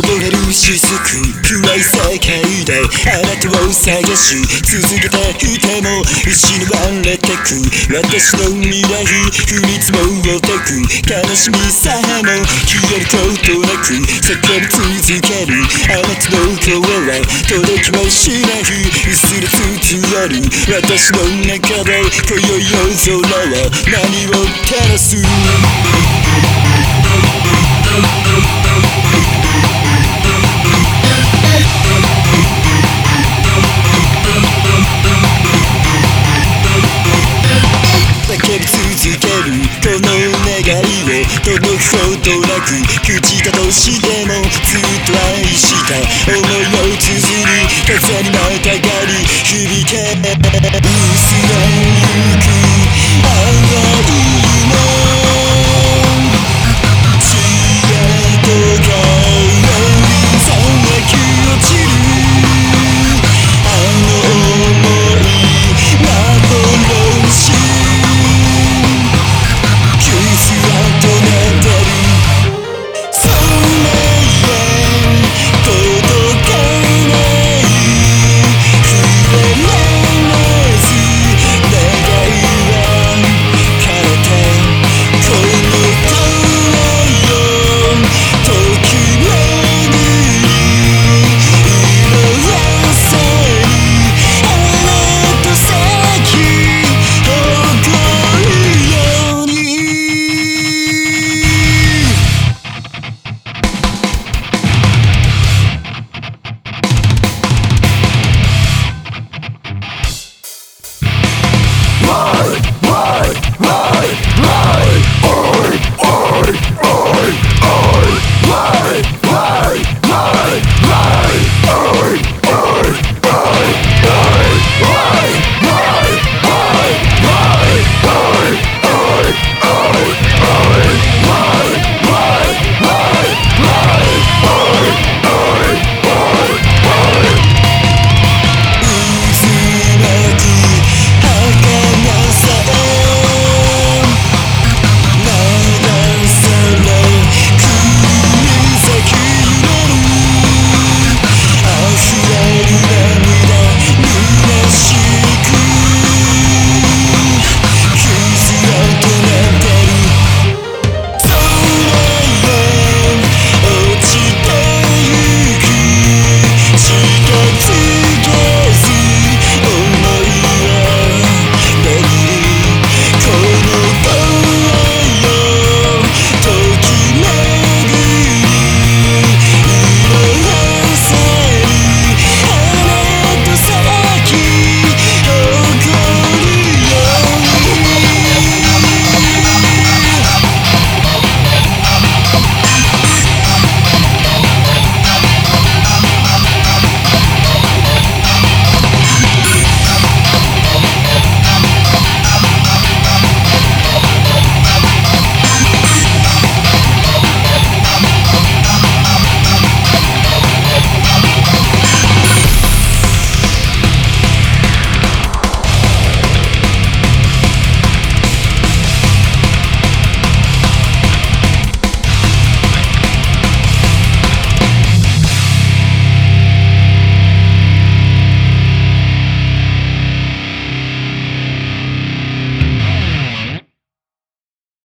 く暗い世界であなたを探し続けていても失われてく私の未来降り積もってく悲しみさえも消える。ことなく叫び続ける。あなたの声は届きもしない薄れつつある。私の中で今宵夜空は何を照らす朽ちたとしてもずっと愛した。思いを綴り風にまたがり響け。薄い